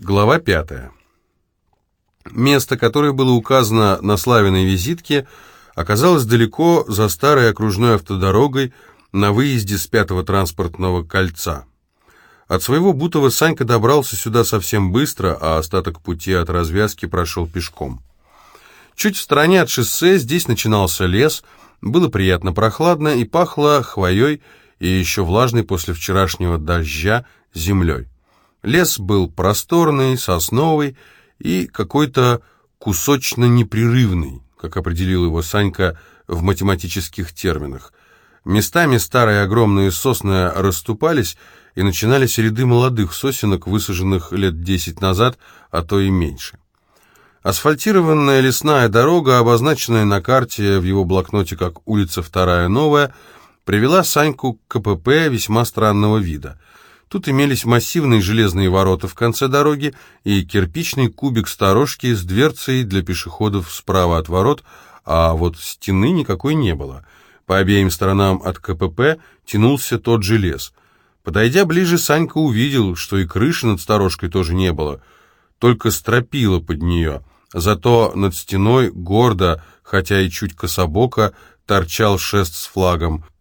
Глава пятая. Место, которое было указано на Славиной визитке, оказалось далеко за старой окружной автодорогой на выезде с пятого транспортного кольца. От своего Бутова Санька добрался сюда совсем быстро, а остаток пути от развязки прошел пешком. Чуть в стороне от шоссе здесь начинался лес, было приятно прохладно и пахло хвоей и еще влажной после вчерашнего дождя землей. Лес был просторный, сосновый и какой-то кусочно-непрерывный, как определил его Санька в математических терминах. Местами старые огромные сосны расступались, и начинались ряды молодых сосенок, высаженных лет десять назад, а то и меньше. Асфальтированная лесная дорога, обозначенная на карте в его блокноте как «Улица Вторая Новая», привела Саньку к КПП весьма странного вида – Тут имелись массивные железные ворота в конце дороги и кирпичный кубик сторожки с дверцей для пешеходов справа от ворот, а вот стены никакой не было. По обеим сторонам от КПП тянулся тот же лес. Подойдя ближе, Санька увидел, что и крыши над сторожкой тоже не было, только стропила под нее. Зато над стеной гордо, хотя и чуть кособоко, торчал шест с флагом —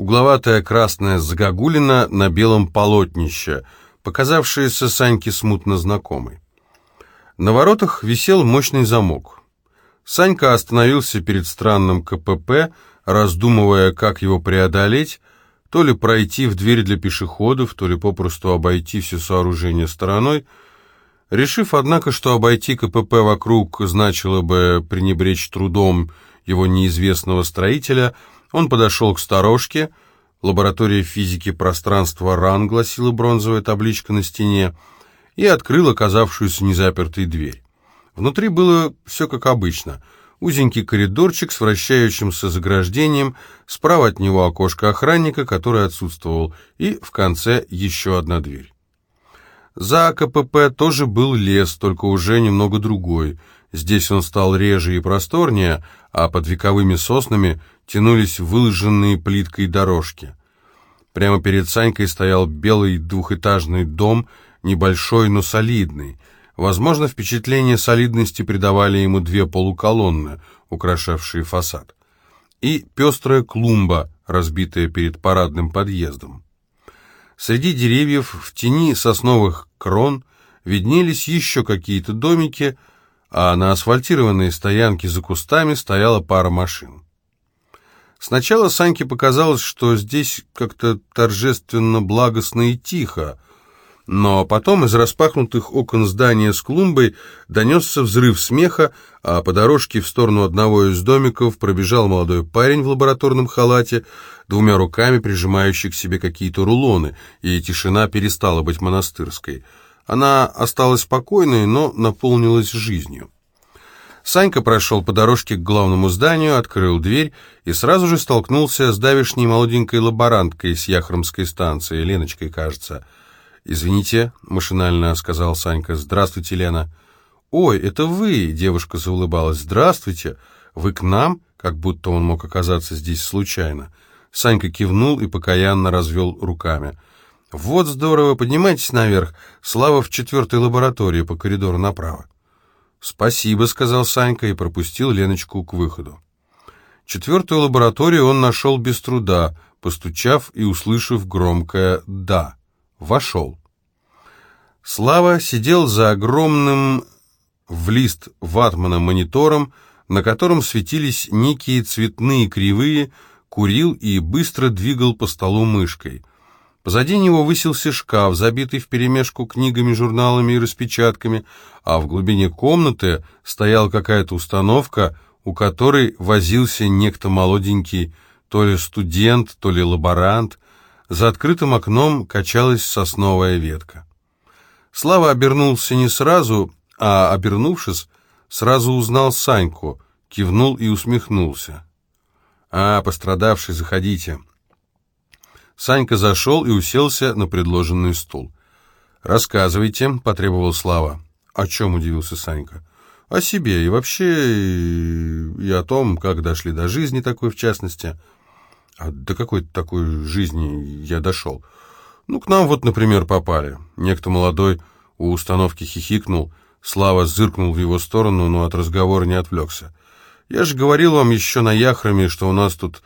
угловатая красная загогулина на белом полотнище, показавшаяся Саньке смутно знакомой. На воротах висел мощный замок. Санька остановился перед странным КПП, раздумывая, как его преодолеть, то ли пройти в дверь для пешеходов, то ли попросту обойти все сооружение стороной. Решив, однако, что обойти КПП вокруг значило бы пренебречь трудом его неизвестного строителя – он подошел к сторожке. Лаборатория физики пространства РАН гласила бронзовая табличка на стене и открыл оказавшуюся незапертой дверь. Внутри было все как обычно. Узенький коридорчик с вращающимся заграждением, справа от него окошко охранника, который отсутствовал, и в конце еще одна дверь. За КПП тоже был лес, только уже немного другой. Здесь он стал реже и просторнее, а под вековыми соснами тянулись выложенные плиткой дорожки. Прямо перед Санькой стоял белый двухэтажный дом, небольшой, но солидный. Возможно, впечатление солидности придавали ему две полуколонны, украшавшие фасад, и пестрая клумба, разбитая перед парадным подъездом. Среди деревьев в тени сосновых крон виднелись еще какие-то домики, а на асфальтированной стоянке за кустами стояла пара машин. Сначала Саньке показалось, что здесь как-то торжественно, благостно и тихо, но потом из распахнутых окон здания с клумбой донесся взрыв смеха, а по дорожке в сторону одного из домиков пробежал молодой парень в лабораторном халате, двумя руками прижимающий к себе какие-то рулоны, и тишина перестала быть монастырской. Она осталась спокойной, но наполнилась жизнью. Санька прошел по дорожке к главному зданию, открыл дверь и сразу же столкнулся с давишней молоденькой лаборанткой с Яхромской станции, Леночкой, кажется. «Извините», — машинально сказал Санька. «Здравствуйте, Лена». «Ой, это вы!» — девушка заулыбалась. «Здравствуйте! Вы к нам?» Как будто он мог оказаться здесь случайно. Санька кивнул и покаянно развел руками. «Вот здорово! Поднимайтесь наверх. Слава в четвертой лаборатории по коридору направо». «Спасибо», — сказал Санька и пропустил Леночку к выходу. Четвертую лабораторию он нашел без труда, постучав и услышав громкое «да». Вошел. Слава сидел за огромным в лист ватмана монитором, на котором светились некие цветные кривые, курил и быстро двигал по столу мышкой. Позади него высился шкаф, забитый вперемешку книгами, журналами и распечатками, а в глубине комнаты стояла какая-то установка, у которой возился некто молоденький, то ли студент, то ли лаборант. За открытым окном качалась сосновая ветка. Слава обернулся не сразу, а, обернувшись, сразу узнал Саньку, кивнул и усмехнулся. «А, пострадавший, заходите». Санька зашел и уселся на предложенный стул. «Рассказывайте», — потребовал Слава. «О чем?» — удивился Санька. «О себе и вообще и о том, как дошли до жизни такой в частности». «А до какой такой жизни я дошел?» «Ну, к нам вот, например, попали. Некто молодой У установки хихикнул, Слава зыркнул в его сторону, но от разговора не отвлекся. «Я же говорил вам еще на Яхраме, что у нас тут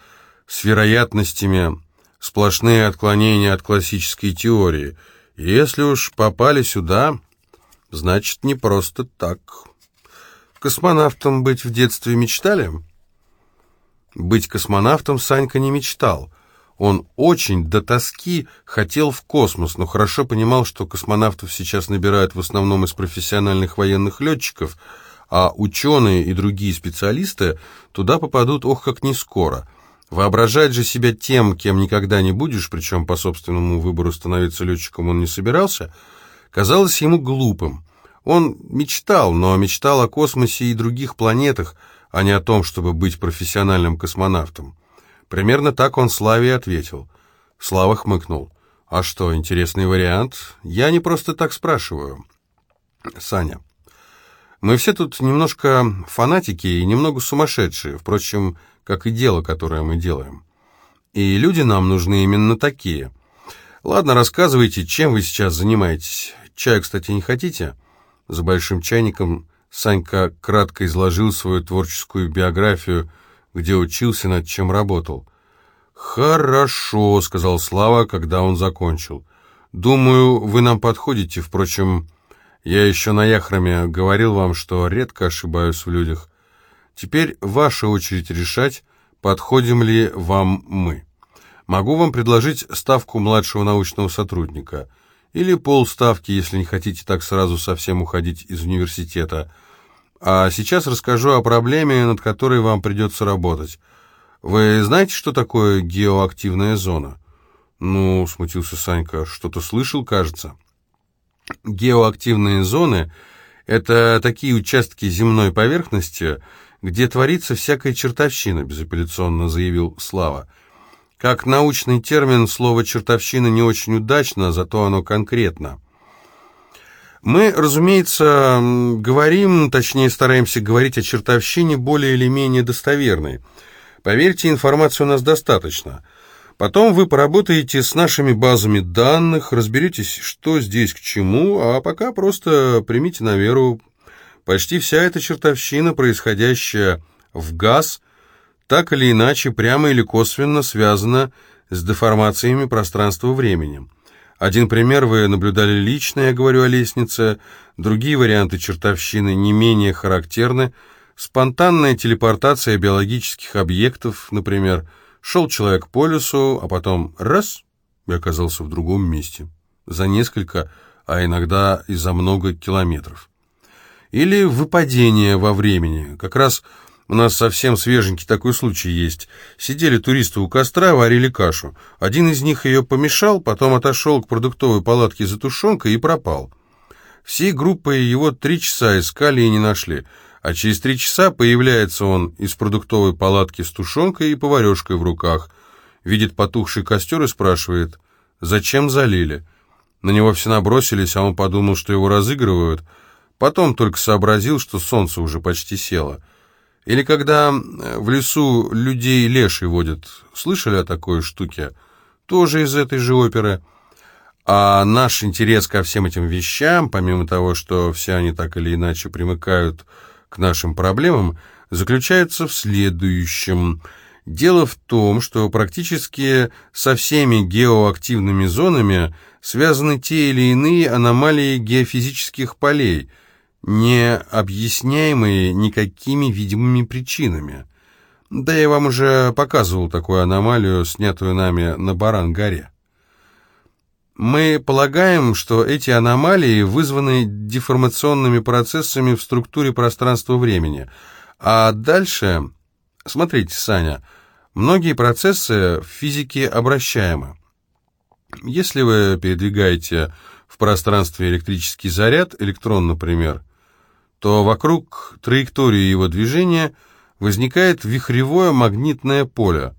с вероятностями сплошные отклонения от классической теории. Если уж попали сюда, значит, не просто так. Космонавтом быть в детстве мечтали?» Быть космонавтом Санька не мечтал. Он очень до тоски хотел в космос, но хорошо понимал, что космонавтов сейчас набирают в основном из профессиональных военных летчиков, а ученые и другие специалисты туда попадут ох как не скоро. Воображать же себя тем, кем никогда не будешь, причем по собственному выбору становиться летчиком он не собирался, казалось ему глупым. Он мечтал, но мечтал о космосе и других планетах, а не о том, чтобы быть профессиональным космонавтом. Примерно так он Славе ответил. Слава хмыкнул. «А что, интересный вариант? Я не просто так спрашиваю». «Саня, мы все тут немножко фанатики и немного сумасшедшие, впрочем, как и дело, которое мы делаем. И люди нам нужны именно такие. Ладно, рассказывайте, чем вы сейчас занимаетесь. Чаю, кстати, не хотите?» За большим чайником Санька кратко изложил свою творческую биографию, где учился, над чем работал. «Хорошо», — сказал Слава, когда он закончил. «Думаю, вы нам подходите. Впрочем, я еще на Яхраме говорил вам, что редко ошибаюсь в людях. Теперь ваша очередь решать, подходим ли вам мы. Могу вам предложить ставку младшего научного сотрудника» или полставки, если не хотите так сразу совсем уходить из университета. А сейчас расскажу о проблеме, над которой вам придется работать. Вы знаете, что такое геоактивная зона? Ну, смутился Санька, что-то слышал, кажется. Геоактивные зоны — это такие участки земной поверхности, где творится всякая чертовщина, безапелляционно заявил Слава. Как научный термин, слово «чертовщина» не очень удачно, зато оно конкретно. Мы, разумеется, говорим, точнее стараемся говорить о чертовщине более или менее достоверной. Поверьте, информации у нас достаточно. Потом вы поработаете с нашими базами данных, разберетесь, что здесь к чему, а пока просто примите на веру. Почти вся эта чертовщина, происходящая в газ, так или иначе, прямо или косвенно связана с деформациями пространства-времени. Один пример вы наблюдали лично, я говорю о лестнице, другие варианты чертовщины не менее характерны. Спонтанная телепортация биологических объектов, например, шел человек по лесу, а потом раз — и оказался в другом месте. За несколько, а иногда и за много километров. Или выпадение во времени, как раз у нас совсем свеженький такой случай есть. Сидели туристы у костра, варили кашу. Один из них ее помешал, потом отошел к продуктовой палатке за тушенкой и пропал. Всей группой его три часа искали и не нашли. А через три часа появляется он из продуктовой палатки с тушенкой и поварешкой в руках. Видит потухший костер и спрашивает, зачем залили? На него все набросились, а он подумал, что его разыгрывают. Потом только сообразил, что солнце уже почти село. Или когда э, в лесу людей леший водят. Слышали о такой штуке? Тоже из этой же оперы. А наш интерес ко всем этим вещам, помимо того, что все они так или иначе примыкают к нашим проблемам, заключается в следующем. Дело в том, что практически со всеми геоактивными зонами связаны те или иные аномалии геофизических полей – не объясняемые никакими видимыми причинами. Да я вам уже показывал такую аномалию, снятую нами на Баран-горе. Мы полагаем, что эти аномалии вызваны деформационными процессами в структуре пространства-времени. А дальше, смотрите, Саня, многие процессы в физике обращаемы. Если вы передвигаете в пространстве электрический заряд, электрон, например, то вокруг траектории его движения возникает вихревое магнитное поле.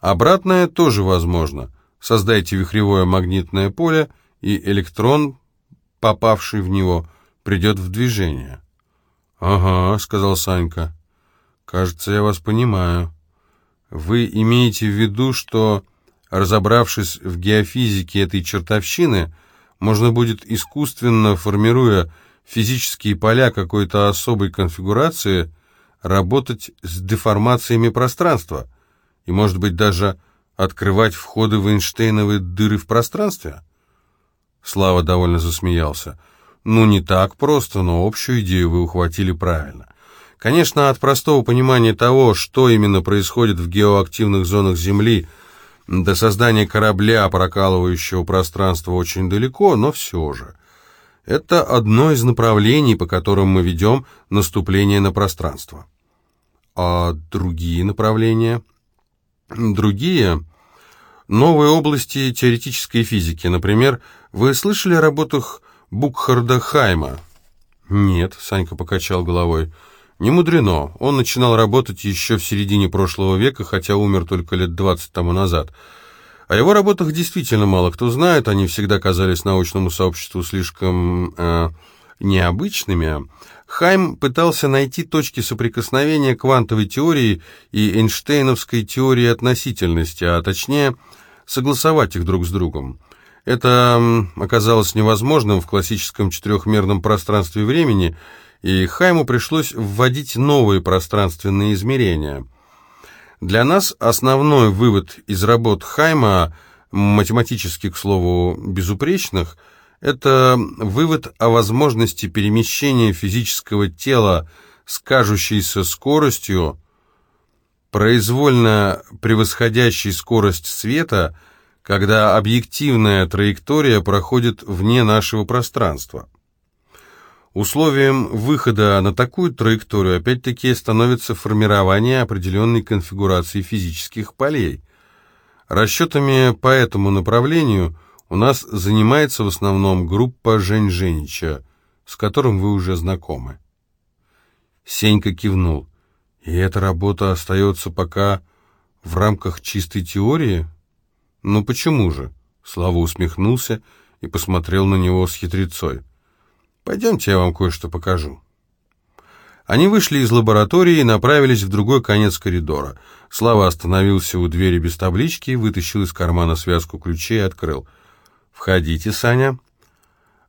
Обратное тоже возможно. Создайте вихревое магнитное поле, и электрон, попавший в него, придет в движение. «Ага», — сказал Санька. «Кажется, я вас понимаю. Вы имеете в виду, что, разобравшись в геофизике этой чертовщины, можно будет искусственно, формируя физические поля какой-то особой конфигурации, работать с деформациями пространства и, может быть, даже открывать входы в Эйнштейновые дыры в пространстве? Слава довольно засмеялся. Ну, не так просто, но общую идею вы ухватили правильно. Конечно, от простого понимания того, что именно происходит в геоактивных зонах Земли, до создания корабля, прокалывающего пространство, очень далеко, но все же. Это одно из направлений, по которым мы ведем наступление на пространство. А другие направления? Другие новые области теоретической физики. Например, вы слышали о работах Букхарда Хайма? Нет, Санька покачал головой. Не мудрено. Он начинал работать еще в середине прошлого века, хотя умер только лет 20 тому назад. О его работах действительно мало кто знает, они всегда казались научному сообществу слишком э, необычными. Хайм пытался найти точки соприкосновения квантовой теории и Эйнштейновской теории относительности, а точнее согласовать их друг с другом. Это оказалось невозможным в классическом четырехмерном пространстве времени, и Хайму пришлось вводить новые пространственные измерения – для нас основной вывод из работ Хайма, математически, к слову, безупречных, это вывод о возможности перемещения физического тела с кажущейся скоростью, произвольно превосходящей скорость света, когда объективная траектория проходит вне нашего пространства. Условием выхода на такую траекторию опять-таки становится формирование определенной конфигурации физических полей. Расчетами по этому направлению у нас занимается в основном группа Жень Женича, с которым вы уже знакомы. Сенька кивнул. И эта работа остается пока в рамках чистой теории? Ну почему же? Слава усмехнулся и посмотрел на него с хитрецой. Пойдемте, я вам кое-что покажу». Они вышли из лаборатории и направились в другой конец коридора. Слава остановился у двери без таблички, вытащил из кармана связку ключей и открыл. «Входите, Саня».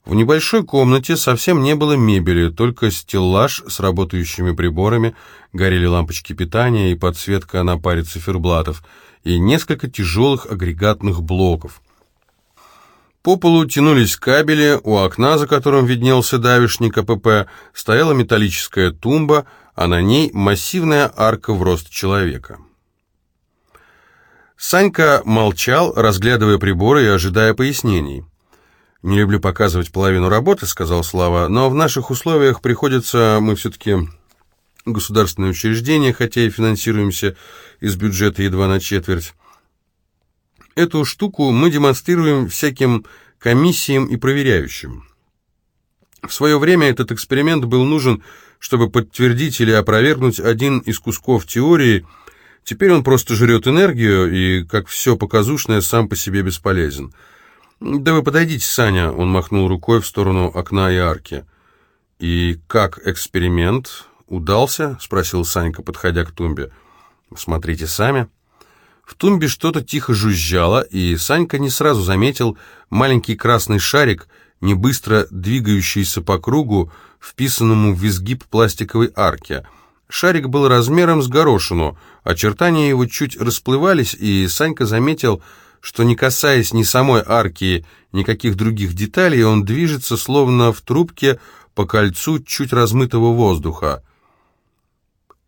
В небольшой комнате совсем не было мебели, только стеллаж с работающими приборами, горели лампочки питания и подсветка на паре циферблатов, и несколько тяжелых агрегатных блоков. По полу тянулись кабели, у окна, за которым виднелся давишник АПП, стояла металлическая тумба, а на ней массивная арка в рост человека. Санька молчал, разглядывая приборы и ожидая пояснений. «Не люблю показывать половину работы», — сказал Слава, «но в наших условиях приходится, мы все-таки государственное учреждение, хотя и финансируемся из бюджета едва на четверть. Эту штуку мы демонстрируем всяким комиссиям и проверяющим. В свое время этот эксперимент был нужен, чтобы подтвердить или опровергнуть один из кусков теории. Теперь он просто жрет энергию и, как все показушное, сам по себе бесполезен. «Да вы подойдите, Саня», — он махнул рукой в сторону окна и арки. «И как эксперимент удался?» — спросил Санька, подходя к тумбе. «Смотрите сами». В тумбе что-то тихо жужжало, и Санька не сразу заметил маленький красный шарик, не быстро двигающийся по кругу, вписанному в изгиб пластиковой арки. Шарик был размером с горошину, очертания его чуть расплывались, и Санька заметил, что не касаясь ни самой арки, никаких других деталей, он движется словно в трубке по кольцу чуть размытого воздуха.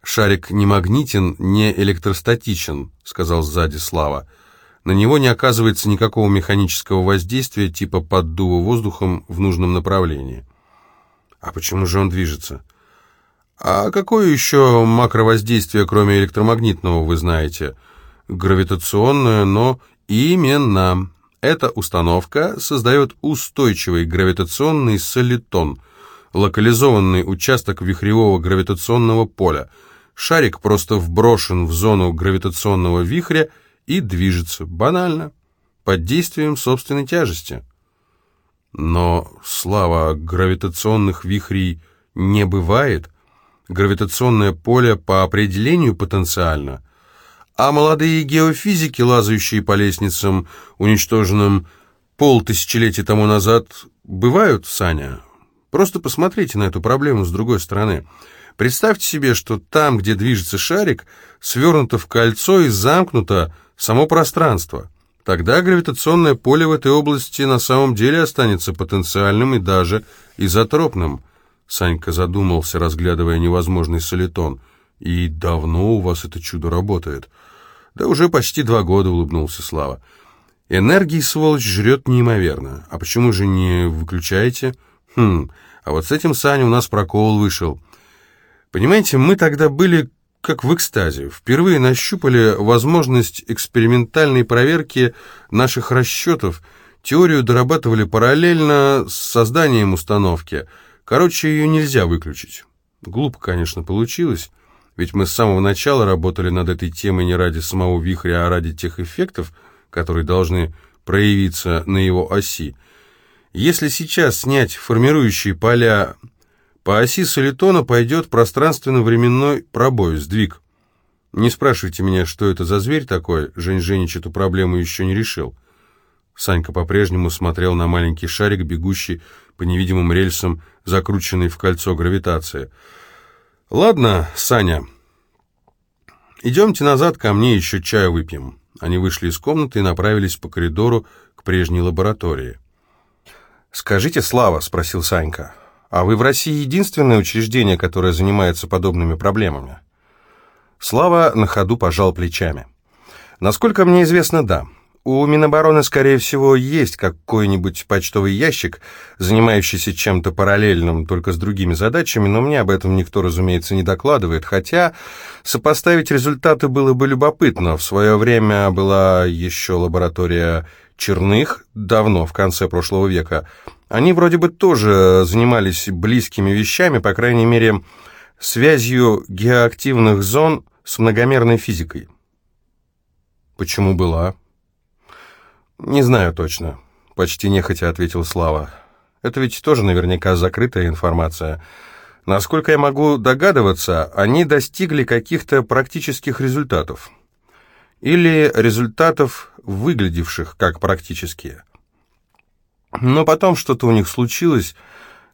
«Шарик не магнитен, не электростатичен», — сказал сзади Слава. «На него не оказывается никакого механического воздействия типа поддува воздухом в нужном направлении». «А почему же он движется?» «А какое еще макровоздействие, кроме электромагнитного, вы знаете?» «Гравитационное, но именно...» Эта установка создает устойчивый гравитационный солитон, локализованный участок вихревого гравитационного поля — Шарик просто вброшен в зону гравитационного вихря и движется, банально, под действием собственной тяжести. Но слава гравитационных вихрей не бывает. Гравитационное поле по определению потенциально. А молодые геофизики, лазающие по лестницам, уничтоженным полтысячелетия тому назад бывают, Саня? Просто посмотрите на эту проблему с другой стороны. Представьте себе, что там, где движется шарик, свернуто в кольцо и замкнуто само пространство. Тогда гравитационное поле в этой области на самом деле останется потенциальным и даже изотропным. Санька задумался, разглядывая невозможный солитон. «И давно у вас это чудо работает?» «Да уже почти два года», — улыбнулся Слава. «Энергии, сволочь, жрет неимоверно. А почему же не выключаете?» «Хм, а вот с этим, Саня, у нас прокол вышел. Понимаете, мы тогда были как в экстазе. Впервые нащупали возможность экспериментальной проверки наших расчетов, теорию дорабатывали параллельно с созданием установки. Короче, ее нельзя выключить. Глупо, конечно, получилось, ведь мы с самого начала работали над этой темой не ради самого вихря, а ради тех эффектов, которые должны проявиться на его оси. Если сейчас снять формирующие поля по оси солитона пойдет пространственно-временной пробой, сдвиг. Не спрашивайте меня, что это за зверь такой, Жень Женич эту проблему еще не решил. Санька по-прежнему смотрел на маленький шарик, бегущий по невидимым рельсам, закрученный в кольцо гравитации. «Ладно, Саня, идемте назад, ко мне еще чаю выпьем». Они вышли из комнаты и направились по коридору к прежней лаборатории. «Скажите, Слава», — спросил Санька, а вы в России единственное учреждение, которое занимается подобными проблемами? Слава на ходу пожал плечами. Насколько мне известно, да. У Минобороны, скорее всего, есть какой-нибудь почтовый ящик, занимающийся чем-то параллельным, только с другими задачами, но мне об этом никто, разумеется, не докладывает, хотя сопоставить результаты было бы любопытно. В свое время была еще лаборатория Черных, давно, в конце прошлого века, они вроде бы тоже занимались близкими вещами, по крайней мере, связью геоактивных зон с многомерной физикой. Почему была? Не знаю точно, почти нехотя ответил Слава. Это ведь тоже наверняка закрытая информация. Насколько я могу догадываться, они достигли каких-то практических результатов. Или результатов, выглядевших как практические. Но потом что-то у них случилось,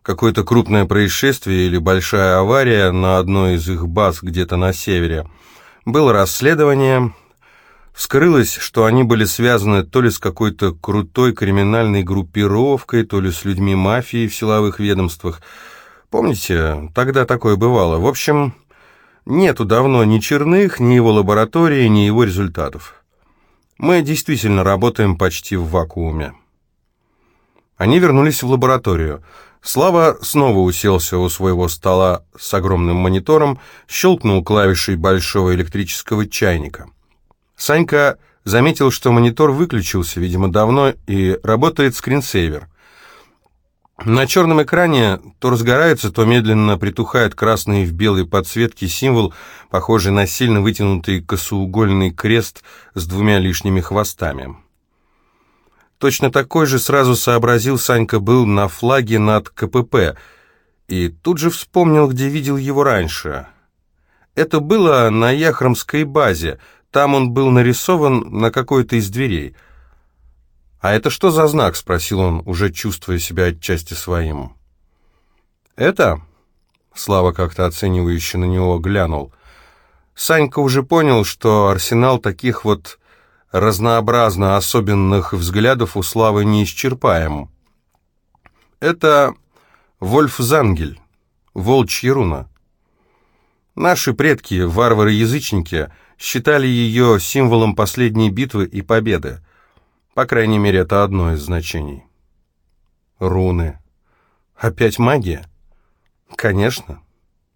какое-то крупное происшествие или большая авария на одной из их баз где-то на севере. Было расследование. Вскрылось, что они были связаны то ли с какой-то крутой криминальной группировкой, то ли с людьми мафии в силовых ведомствах. Помните, тогда такое бывало. В общем, нету давно ни Черных, ни его лаборатории, ни его результатов. Мы действительно работаем почти в вакууме. Они вернулись в лабораторию. Слава снова уселся у своего стола с огромным монитором, щелкнул клавишей большого электрического чайника. Санька заметил, что монитор выключился, видимо, давно, и работает скринсейвер. На черном экране то разгорается, то медленно притухает красный в белой подсветке символ, похожий на сильно вытянутый косоугольный крест с двумя лишними хвостами. Точно такой же сразу сообразил Санька был на флаге над КПП, и тут же вспомнил, где видел его раньше. Это было на Яхромской базе, там он был нарисован на какой-то из дверей. «А это что за знак?» — спросил он, уже чувствуя себя отчасти своим. «Это?» — Слава как-то оценивающе на него глянул. Санька уже понял, что арсенал таких вот разнообразно особенных взглядов у Славы неисчерпаем. Это Вольфзангель, волчья руна. Наши предки, варвары-язычники, считали ее символом последней битвы и победы. По крайней мере, это одно из значений. Руны. Опять магия? Конечно.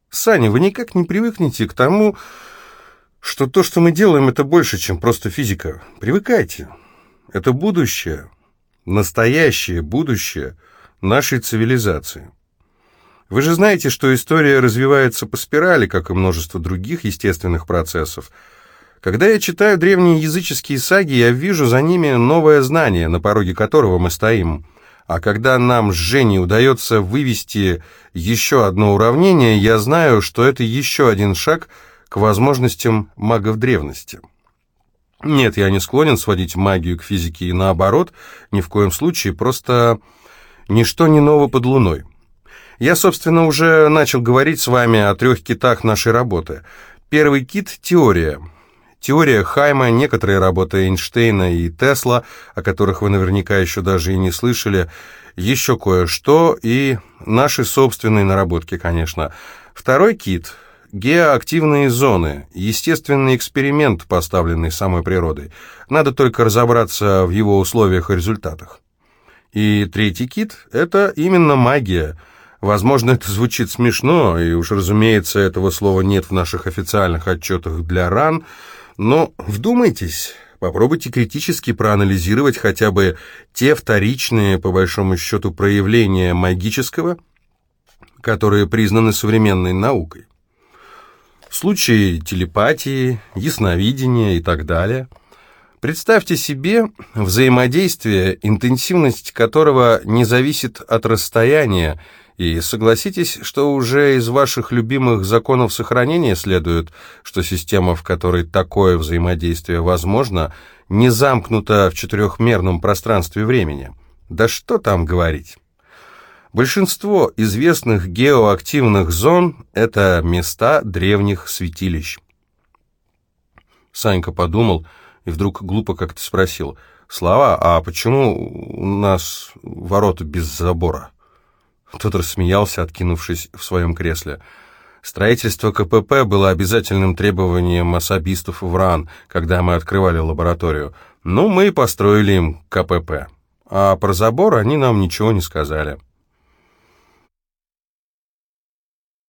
Саня, вы никак не привыкнете к тому, что то, что мы делаем, это больше, чем просто физика. Привыкайте. Это будущее, настоящее будущее нашей цивилизации. Вы же знаете, что история развивается по спирали, как и множество других естественных процессов. Когда я читаю древние языческие саги, я вижу за ними новое знание, на пороге которого мы стоим. А когда нам с Женей удается вывести еще одно уравнение, я знаю, что это еще один шаг – к возможностям магов древности. Нет, я не склонен сводить магию к физике и наоборот, ни в коем случае, просто ничто не ново под луной. Я, собственно, уже начал говорить с вами о трех китах нашей работы. Первый кит — теория. Теория Хайма, некоторые работы Эйнштейна и Тесла, о которых вы наверняка еще даже и не слышали, еще кое-что и наши собственные наработки, конечно. Второй кит — геоактивные зоны, естественный эксперимент, поставленный самой природой. Надо только разобраться в его условиях и результатах. И третий кит — это именно магия. Возможно, это звучит смешно, и уж, разумеется, этого слова нет в наших официальных отчетах для РАН — но вдумайтесь, попробуйте критически проанализировать хотя бы те вторичные, по большому счету, проявления магического, которые признаны современной наукой. Случаи телепатии, ясновидения и так далее. Представьте себе взаимодействие, интенсивность которого не зависит от расстояния, и согласитесь, что уже из ваших любимых законов сохранения следует, что система, в которой такое взаимодействие возможно, не замкнута в четырехмерном пространстве времени. Да что там говорить. Большинство известных геоактивных зон – это места древних святилищ. Санька подумал и вдруг глупо как-то спросил, «Слава, а почему у нас ворота без забора?» Тот рассмеялся, откинувшись в своем кресле. Строительство КПП было обязательным требованием особистов в РАН, когда мы открывали лабораторию. Ну, мы и построили им КПП. А про забор они нам ничего не сказали.